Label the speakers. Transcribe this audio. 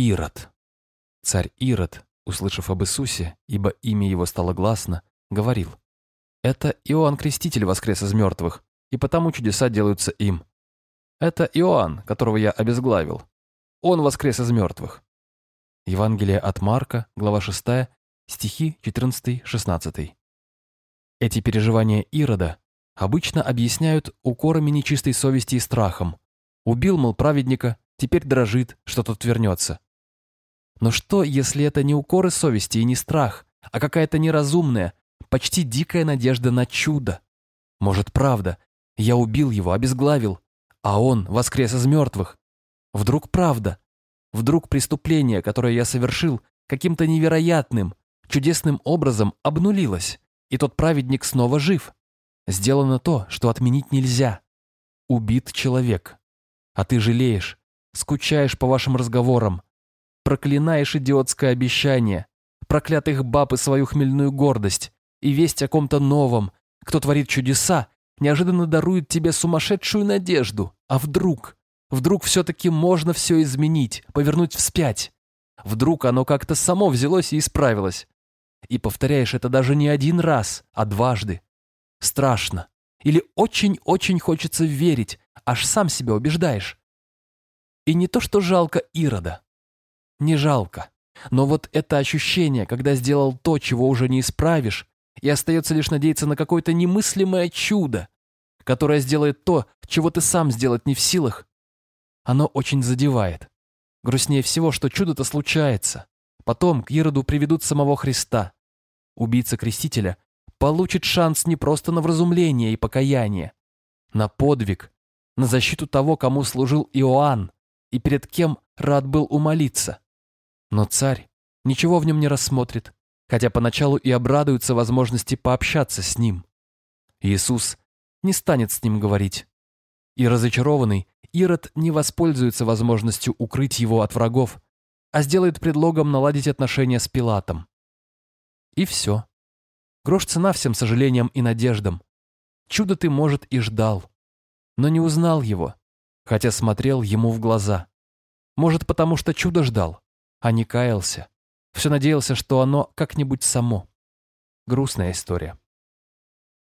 Speaker 1: Ирод. Царь Ирод, услышав об Иисусе, ибо имя его стало гласно, говорил, «Это Иоанн Креститель воскрес из мертвых, и потому чудеса делаются им. Это Иоанн, которого я обезглавил. Он воскрес из мертвых». Евангелие от Марка, глава 6, стихи 14-16. Эти переживания Ирода обычно объясняют укорами нечистой совести и страхом. Убил, мол, праведника, теперь дрожит, что тот вернется. Но что, если это не укоры совести и не страх, а какая-то неразумная, почти дикая надежда на чудо? Может, правда, я убил его, обезглавил, а он воскрес из мертвых? Вдруг правда? Вдруг преступление, которое я совершил, каким-то невероятным, чудесным образом обнулилось, и тот праведник снова жив? Сделано то, что отменить нельзя. Убит человек. А ты жалеешь, скучаешь по вашим разговорам, проклинаешь идиотское обещание, проклятых баб и свою хмельную гордость, и весть о ком-то новом, кто творит чудеса, неожиданно дарует тебе сумасшедшую надежду. А вдруг? Вдруг все-таки можно все изменить, повернуть вспять? Вдруг оно как-то само взялось и исправилось? И повторяешь это даже не один раз, а дважды страшно. Или очень-очень хочется верить, аж сам себя убеждаешь. И не то, что жалко Ирода. Не жалко. Но вот это ощущение, когда сделал то, чего уже не исправишь, и остается лишь надеяться на какое-то немыслимое чудо, которое сделает то, чего ты сам сделать не в силах, оно очень задевает. Грустнее всего, что чудо-то случается. Потом к Ироду приведут самого Христа. Убийца Крестителя получит шанс не просто на вразумление и покаяние, на подвиг, на защиту того, кому служил Иоанн и перед кем рад был умолиться. Но царь ничего в нем не рассмотрит, хотя поначалу и обрадуется возможности пообщаться с ним. Иисус не станет с ним говорить. И разочарованный Ирод не воспользуется возможностью укрыть его от врагов, а сделает предлогом наладить отношения с Пилатом. И все. Грош цена всем сожалениям и надеждам. Чудо ты, может, и ждал, но не узнал его, хотя смотрел ему в глаза. Может, потому что чудо ждал, а не каялся. Все надеялся, что оно как-нибудь само. Грустная история.